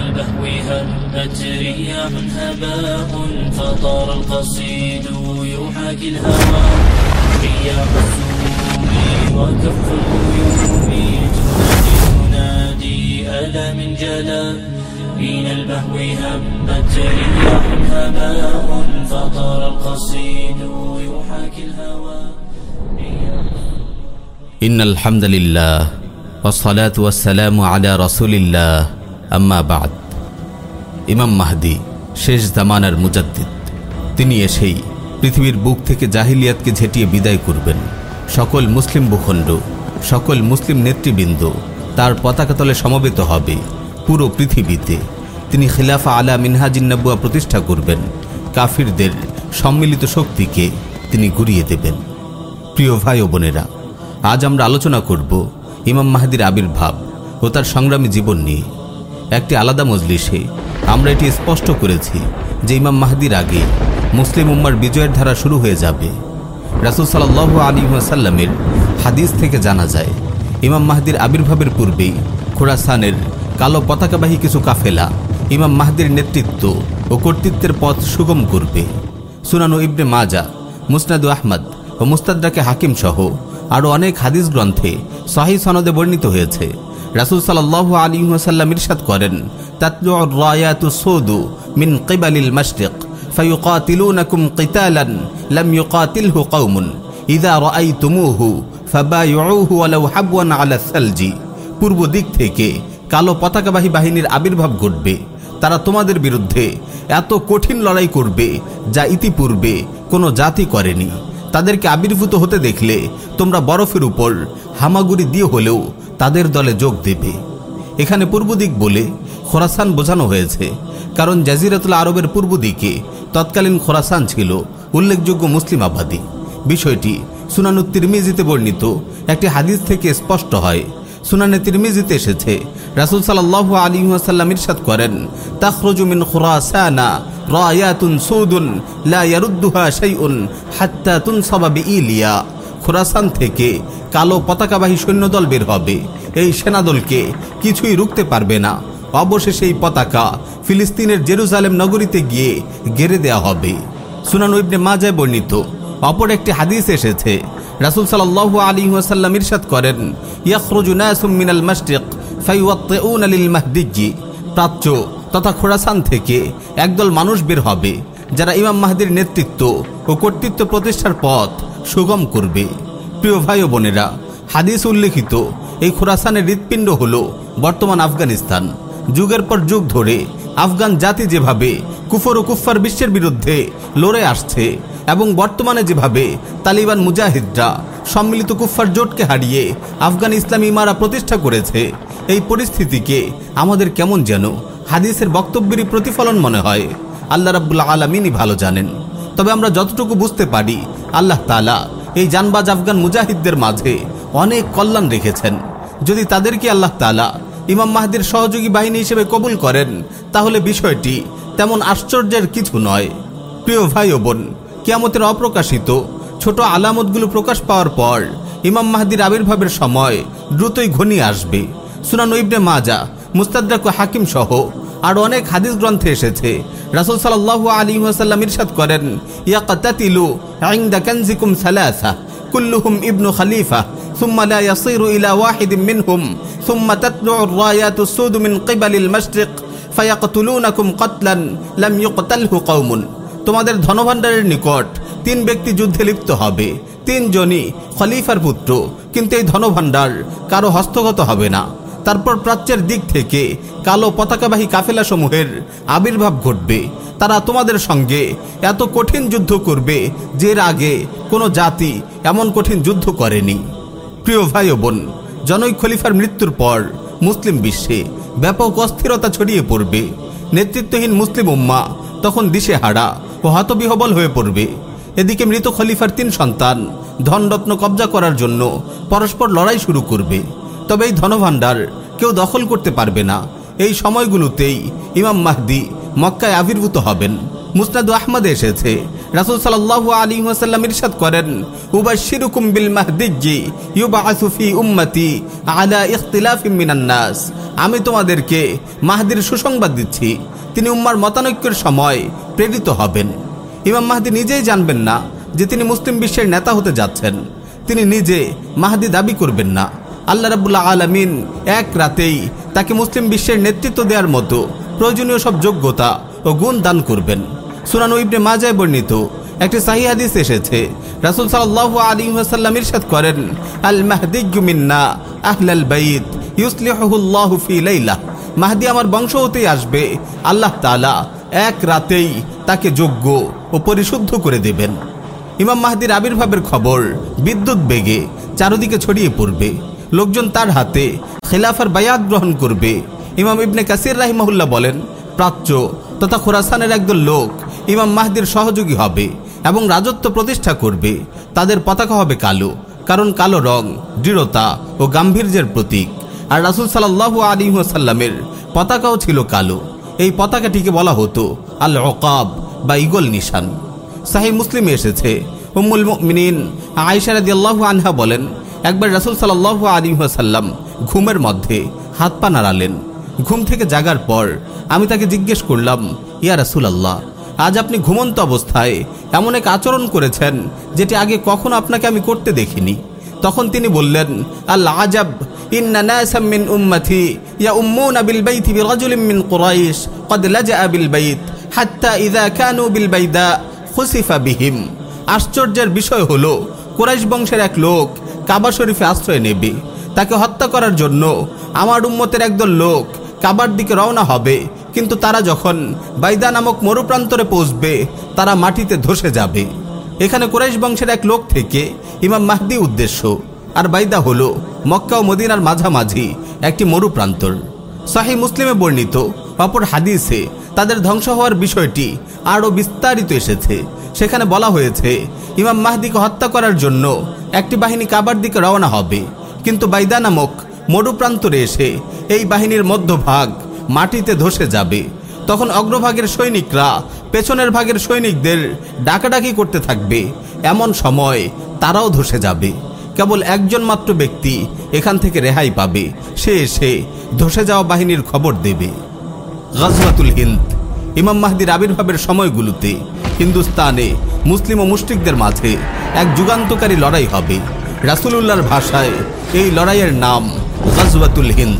البهو هبت رياح هباء فطار القصيد يحاكي الهوى رياح السموم وكف الغيوم تنادي تنادي ألا من جلا من البهو هبت رياح هباء فطار القصيد يحاكي الهوى إن الحمد لله والصلاة والسلام على رسول الله আম্মা বাদ। ইমাম মাহদি, শেষ জামানার মুজাদ্দিদ। তিনি এসেই পৃথিবীর বুক থেকে জাহিলিয়াতকে ঝেঁটিয়ে বিদায় করবেন। সকল মুসলিম ভূখণ্ড, সকল মুসলিম নেতৃবৃন্দ তার পতাকাতলে সমবেত হবে পুরো পৃথিবীতে। তিনি খিলাফা আলা মিনহাজিন্নাবুয়া প্রতিষ্ঠা করবেন। কাফিরদের সম্মিলিত শক্তিকে তিনি ঘুরিয়ে দেবেন। প্রিয় ভাই ও বোনেরা, আজ আমরা আলোচনা করব ইমাম মাহাদির আবির্ভাব ও তার সংগ্রামী জীবন নিয়ে। একটি আলাদা মজলিসে। আমরা এটি স্পষ্ট করেছি যে ইমাম মাহাদির আগে মুসলিম উম্মার বিজয়ের ধারা শুরু হয়ে যাবে। রাসুল সাল্লাহ আলী সাল্লামের হাদিস থেকে জানা যায়, ইমাম মাহাদির আবির্ভাবের পূর্বেই খোরাসানের কালো পতাকাবাহী কিছু কাফেলা ইমাম মাহাদির নেতৃত্ব ও কর্তৃত্বের পথ সুগম করবে। সুনানু ইবনে মাজা মুসনাদু আহমদ ও মুস্তাদাকে হাকিম সহ আরও অনেক হাদিস গ্রন্থে সহি সনদে বর্ণিত হয়েছে। রাসুল সাল্লাহ আলী সাল্লাম ইরশাদ করেন তাতলু রায়াতু সৌদু মিন কিবালিল মাশরিক فيقاتلونكم قتالا لم يقاتله قوم إذا رأيتموه فبايعوه ولو حبوا على الثلج পূর্ব দিক থেকে কালো পতাকাবাহী বাহিনীর আবির্ভাব ঘটবে তারা তোমাদের বিরুদ্ধে এত কঠিন লড়াই করবে যা ইতিপূর্বে কোনো জাতি করেনি তাদেরকে আবির্ভূত হতে দেখলে তোমরা বরফের উপর হামাগুড়ি দিয়ে হলেও তাদের দলে যোগ দেবে। এখানে পূর্ব দিক বলে খোরাসান বোঝানো হয়েছে, কারণ জাজিরাতুল আরবের পূর্ব দিকে তৎকালীন খোরাসান ছিল উল্লেখযোগ্য মুসলিম আবাদী। বিষয়টি সুনানু তিরমিজিতে বর্ণিত। একটি হাদিস থেকে স্পষ্ট হয়, সুনানে তিরমিজিতে এসেছে, রাসুল সাল্লাহ আলী সাল্লাম ইরশাদ করেন, তাখরজু মিন খুরাসানা রায়াতুন সৌদুন লা ইয়ারুদ্দুহা শাইউন হাত্তা তুনসাবা বিইলিয়া। খোরাসান থেকে কালো পতাকাবাহী সৈন্যদল বের হবে। এই সেনাদলকে কিছুই রুখতে পারবে না। অবশেষে এই পতাকা ফিলিস্তিনের জেরুজালেম নগরীতে গিয়ে গেড়ে দেয়া হবে। সুনান ইবনে মাজায় বর্ণিত। অপর একটি হাদিস এসেছে। রাসুল সাল্লাল্লাহু আলাইহি ওয়াসাল্লাম ইরশাদ করেন, ইয়াখরুজু নাসুম মিনাল মাশরিক ফায়ুওয়াত্তিউনা লিল মাহদিজি প্রাচ্য তথা খোরাসান থেকে একদল মানুষ বের হবে, যারা ইমাম মাহাদির নেতৃত্ব ও কর্তৃত্ব প্রতিষ্ঠার পথ সুগম করবে। প্রিয় ভাই বোনেরা, হাদিস উল্লেখিত। এই খোরাসানের হৃৎপিণ্ড হল বর্তমান আফগানিস্তান। যুগের পর যুগ ধরে আফগান জাতি যেভাবে কুফর ও কুফার বিশ্বের বিরুদ্ধে লড়ে আসছে এবং বর্তমানে যেভাবে তালিবান মুজাহিদরা সম্মিলিত কুফার জোটকে হারিয়ে আফগান ইসলামী ইমারা প্রতিষ্ঠা করেছে, এই পরিস্থিতিকে আমাদের কেমন যেন হাদিসের বক্তব্যেরই প্রতিফলন মনে হয়। আল্লাহ রাব্বুল আলমিনই ভালো জানেন। তবে আমরা যতটুকু বুঝতে পারি আল্লাহ তালা এই জানবাজ আফগান মুজাহিদদের মাঝে অনেক কল্যাণ রেখেছেন। যদি তাদেরকে আল্লাহ তালা ইমাম মাহদির সহযোগী বাহিনী হিসেবে কবুল করেন, তাহলে বিষয়টি তেমন আশ্চর্যের কিছু নয়। প্রিয় ভাই ও বোন, কিয়ামতের অপ্রকাশিত ছোট আলামতগুলো প্রকাশ পাওয়ার পর ইমাম মাহদির আবির্ভাবের সময় দ্রুতই ঘনিয়ে আসবে। সুনান ইবনে মাজা মুস্তাদাক হাকিম সহ আর অনেক হাদিস গ্রন্থে এসেছে রাসুল সাল্লাহ আলী ওয়াসাল্লাম ইরশাদ করেন ইয়াকাতাতিলু ইনদা কানজিকুম সালাসা কুল্লুহুম ইবনু খালিফা ثم لا يصير إلى واحد منهم ثم تتبع الرايات السود من قبل المشرق فيقتلونكم قتلا لم يقتله قوم তোমাদের ধনভাণ্ডারের নিকট তিন ব্যক্তি যুদ্ধে লিপ্ত হবে তিনজনই খলিফার পুত্র কিন্তু এই ধনভাণ্ডার কারো হস্তগত হবে না তারপর প্রাচ্যের দিক থেকে কালো পতাকাবাহী কাফেলা সমূহের আবির্ভাব ঘটবে। তারা তোমাদের সঙ্গে এত কঠিন যুদ্ধ করবে যে আগে কোনো জাতি এমন কঠিন যুদ্ধ করেনি। প্রিয় ভাই বোন, জনৈক খলিফার মৃত্যুর পর মুসলিম বিশ্বে ব্যাপক অস্থিরতা ছড়িয়ে পড়বে। নেতৃত্বহীন মুসলিম উম্মা তখন দিশে হারা ও হতবিহবল হয়ে পড়বে। এদিকে মৃত খলিফার তিন সন্তান ধনরত্ন কবজা করার জন্য পরস্পর লড়াই শুরু করবে। তবে এই ধনভাণ্ডার কেউ দখল করতে পারবে না। এই সময়গুলোতেই ইমাম মাহদি মক্কায় আবির্ভূত হবেন। মুসনাদু আহমদে এসেছে। রাসুল সাল্লাহ আলী ওয়াসাল্লাম ইরশাদ করেন উবাশিরুকুম বিল মাহদিজি ইউবা আসুফি উম্মতি আলা ইখতিলাফিম মিনান নাস। আমি তোমাদেরকে মাহাদির সুসংবাদ দিচ্ছি। তিনি উম্মার মতানৈক্যের সময় প্রেরিত হবেন। ইমাম মাহাদি নিজেই জানবেন না যে তিনি মুসলিম বিশ্বের নেতা হতে যাচ্ছেন। তিনি নিজে মাহাদি দাবি করবেন না। আল্লাহ রাবুল্লাহ আলমিন এক রাতেই তাকে মুসলিম বিশ্বের নেতৃত্ব দেওয়ার মতো প্রয়োজনীয় সব যোগ্যতা ও গুণ দান করবেন। সুনানু ইবনে মাজায় বর্ণিত একটি সাহি হাদিস এসেছে, রাসুল সাল্লাহ আলী সাল্লাম ইরশাদ করেন, আল মাহদিগুমিন্না আহলাল বাইত ইউসলিহুল্লাহু মাহদি আমার বংশ হতেই আসবে, আল্লাহ তাআলা এক রাতেই তাকে যোগ্য ও পরিশুদ্ধ করে দেবেন। ইমাম মাহদির আবির্ভাবের খবর বিদ্যুৎ বেগে চারদিকে ছড়িয়ে পড়বে। লোকজন তার হাতে খেলাফার বায়াত গ্রহণ করবে। ইমাম ইবনে কাসির রাহিমাহুল্লাহ বলেন, প্রাচ্য তথা খোরাসানের একদল লোক ইমাম মাহদির সহযোগী হবে এবং রাজত্ব প্রতিষ্ঠা করবে। তাদের পতাকা হবে কালো, কারণ কালো রং, দৃঢ়তা ও গাম্ভীর্যের প্রতীক। আর রাসুল সাল্লাহ আলী সাল্লামের পতাকাও ছিল কালো। এই পতাকাটিকে বলা হতো আল অকাব বা ইগল নিশান। সাহি মুসলিমে এসেছে। উম্মুল মিনিন আয়সা রাদিয়াল্লাহু আনহা বলেন একবার রাসূল সাল্লাল্লাহু আলাইহি ওয়াসাল্লাম ঘুমের মধ্যে হাত পা নাড়ালেন ঘুম থেকে জাগার পর আমি তাকে জিজ্ঞেস করলাম ইয়া রাসূলুল্লাহ আজ আপনি ঘুমন্ত অবস্থায় এমন এক আচরণ করেছেন যেটি আগে কখনো আপনাকে আমি করতে দেখিনি তখন তিনি বললেন আল্লাহ আজাব ইন্না নাসাম মিন উম্মতি ইয়াউম্মুনা বিল বাইতি বিরাজুলিন মিন কুরাইশ قد لجأ بالبيت حتى إذا كانوا بالبيداء খুসিফা বিহিম আশ্চর্যের বিষয় হলো কুরাইশ বংশের এক লোক কাবা শরীফে আশ্রয় নেবে। তাকে হত্যা করার জন্য আমার উম্মতের একদল লোক কাবার দিকে রওনা হবে। কিন্তু তারা যখন বাইদা নামক মরুপ্রান্তরে পৌঁছবে, তারা মাটিতে ধসে যাবে। এখানে কুরাইশ বংশের এক লোক থেকে ইমাম মাহদি উদ্দেশ্য। আর বাইদা হলো মক্কা ও মদিনার মাঝামাঝি একটি মরুপ্রান্তর। সাহি মুসলিমে বর্ণিত অপর হাদিসে তাদের ধ্বংস হওয়ার বিষয়টি আরও বিস্তারিত এসেছে। সেখানে বলা হয়েছে, ইমাম মাহদিকে হত্যা করার জন্য একটি বাহিনী কাবার দিকে রওনা হবে। কিন্তু বাইদা নামক এসে এই বাহিনীর মধ্যভাগ মাটিতে ধসে যাবে। তখন অগ্রভাগের সৈনিকরা পেছনের ভাগের সৈনিকদের ডাকাডাকি করতে থাকবে। এমন সময় তারাও ধসে যাবে। কেবল একজন মাত্র ব্যক্তি এখান থেকে রেহাই পাবে। সে এসে ধসে যাওয়া বাহিনীর খবর দেবে। গজওয়াতুল হিন্দ। ইমাম মাহদির আবির্ভাবের সময়গুলোতে হিন্দুস্তানে মুসলিম ও মুশরিকদের মাঝে এক যুগান্তকারী লড়াই হবে। রাসুলুল্লাহর ভাষায় এই লড়াইয়ের নাম গজওয়াতুল হিন্দ।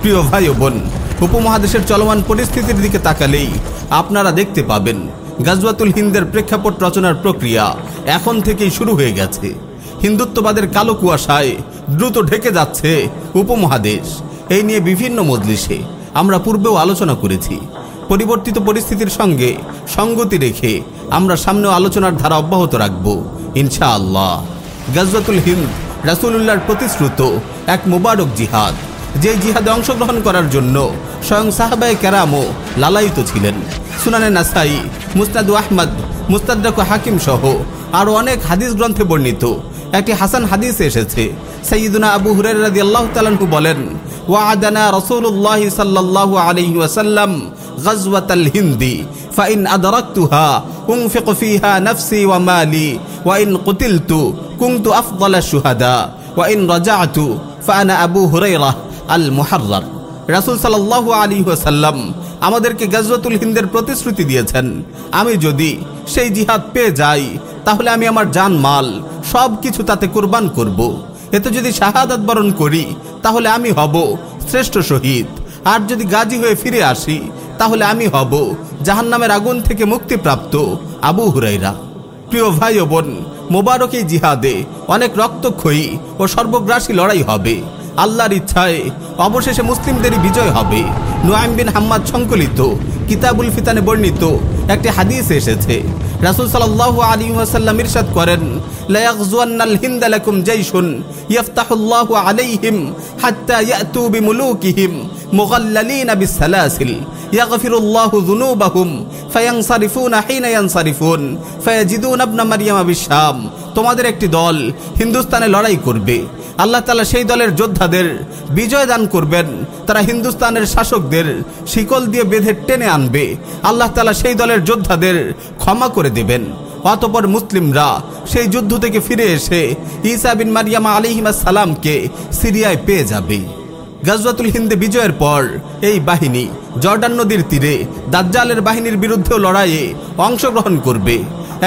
প্রিয় ভাই ও বোন, উপমহাদেশের চলমান পরিস্থিতির দিকে তাকালেই আপনারা দেখতে পাবেন গাজওয়াতুল হিন্দের প্রেক্ষাপট রচনার প্রক্রিয়া এখন থেকেই শুরু হয়ে গেছে। হিন্দুত্ববাদের কালো কুয়াশায় দ্রুত ঢেকে যাচ্ছে উপমহাদেশ। এই নিয়ে বিভিন্ন মজলিসে আমরা পূর্বেও আলোচনা করেছি। পরিবর্তিত পরিস্থিতির সঙ্গে সঙ্গতি রেখে আমরা সামনেও আলোচনার ধারা অব্যাহত রাখব। ইনশা আল্লাহ গাজওয়াতুল হিন্দ, রাসূলুল্লাহর প্রতিশ্রুত এক মুবারক জিহাদ, যে জিহাদে অংশগ্রহণ করার জন্য স্বয়ং সাহাবায়ে কেরামও লালায়িত ছিলেন। সুনানে নাসাই মুস্তাদু আহমদ মুস্তাদাক হাকিম সহ আরও অনেক হাদিস গ্রন্থে বর্ণিত। একটি হাসান হাদিস এসেছে সৈয়দুনা আবু হুরের রাদি আল্লাহ তালানহু বলেন ওয়াদানা রসুল্লাহ সাল্লাহ আলহি ওয়াসাল্লাম ফাইন أدركتها কুং فيها نفسي ومالي وإن ওয়াইন কুতিলতু أفضل الشهداء সুহাদা ওয়াইন فأنا أبو আবু المحرر আল صلى الله عليه আলী আমাদেরকে গাজওয়াতুল হিন্দের প্রতিশ্রুতি দিয়েছেন, আমি যদি সেই জিহাদ পেয়ে যাই, তাহলে আমি আমার জান, মাল, সব কিছু তাতে কুরবান করব। এতে যদি শাহাদাত বরণ করি, তাহলে আমি হব শ্রেষ্ঠ শহীদ আর যদি গাজী হয়ে ফিরে আসি তাহলে আমি হব জাহান্নামের আগুন থেকে মুক্তিপ্রাপ্ত আবু হুরাইরা প্রিয় ভাই ও বোন, মোবারক জিহাদে অনেক রক্তক্ষয়ী ও সর্বগ্রাসী লড়াই হবে। আল্লাহর ইচ্ছায় অবশেষে মুসলিমদেরই বিজয় হবে। নুয়াইম বিন হাম্মাদ সংকলিত, কিতাবুল ফিতানে বর্ণিত একটি হাদিস এসেছে, রাসূল সাল্লাল্লাহু আলী ওয়াসাল্লাম ইরশাদ করেন, লা ইয়াগজুয়ান্নাল হিন্দ লাকুম জাইশুন ইয়াফতাহুল্লাহু আলাইহিম তোমাদের একটি দল হিন্দুস্তানে লড়াই করবে। আল্লাহ তালা সেই দলের যোদ্ধাদের বিজয় দান করবেন। তারা হিন্দুস্তানের শাসকদের শিকল দিয়ে বেঁধে টেনে আনবে। আল্লাহ তালা সেই দলের যোদ্ধাদের ক্ষমা করে দেবেন। অতপর মুসলিমরা সেই যুদ্ধ থেকে ফিরে এসে ঈসা বিন মারিয়ামা আলিহিমা সালামকে সিরিয়ায় পেয়ে যাবে। গাজওয়াতুল হিন্দে বিজয়ের পর এই বাহিনী জর্ডান নদীর তীরে দাজ্জালের বাহিনীর বিরুদ্ধেও লড়াইয়ে অংশগ্রহণ করবে।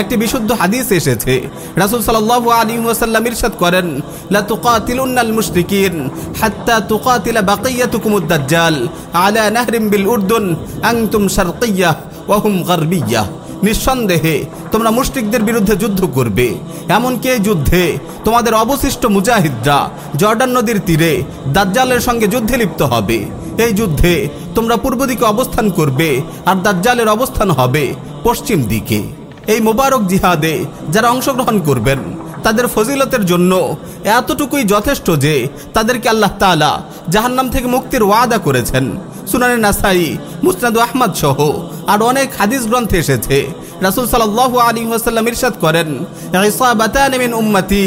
একটি বিশুদ্ধ হাদিস এসেছে। রাসূল সাল্লাল্লাহু আলাইহি ওয়াসাল্লাম ইরশাদ করেন, লা তুকাতিলুন্নাল মুশরিকিন হাত্তা তুকাতিলা বাকিয়াতুকুমুদ দাজ্জাল আলা নাহরিম বিল উর্দুন আনতুম শারকিয়্যাহ ওয়া হুম গারবিয়্যাহ নিঃসন্দেহে তোমরা মুশরিকদের বিরুদ্ধে যুদ্ধ করবে। এমনকি এই যুদ্ধে তোমাদের অবশিষ্ট মুজাহিদরা জর্ডান নদীর তীরে দাজ্জালের সঙ্গে যুদ্ধে লিপ্ত হবে। এই যুদ্ধে তোমরা পূর্ব দিকে অবস্থান করবে আর দাজ্জালের অবস্থান হবে পশ্চিম দিকে। এই মোবারক জিহাদে যারা অংশগ্রহণ করবেন, তাদের ফজিলতের জন্য এতটুকুই যথেষ্ট যে তাদেরকে আল্লাহ তাআলা জাহান্নাম থেকে মুক্তির ওয়াদা করেছেন। সুনানে নাসাই, মুসনাদু আহমদ সহ আর অনেক হাদিস গ্রন্থে এসেছে। রাসূল সাল্লাল্লাহু আলাইহি ওয়াসাল্লাম ইরশাদ করেন উম্মতি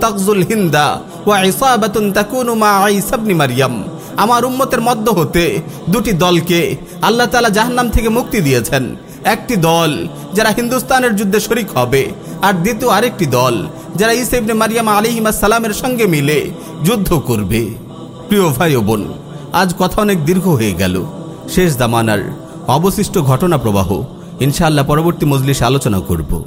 তাগজুল হিন্দা ওয়া মা আমার উম্মতের মধ্য হতে দুটি দলকে আল্লাহ তাআলা জাহান্নাম থেকে মুক্তি দিয়েছেন। একটি দল যারা হিন্দুস্তানের যুদ্ধে শরিক হবে আর দ্বিতীয় আরেকটি দল যারা ইবনে মারিয়াম আলাইহিমাস সালামের সঙ্গে মিলে যুদ্ধ করবে। প্রিয় ভাই বোন আজ কথা অনেক দীর্ঘ হয়ে গেল। শেষ দামানার অবশিষ্ট ঘটনা প্রবাহ। ইনশাআল্লাহ পরবর্তী মজলিসে আলোচনা করব।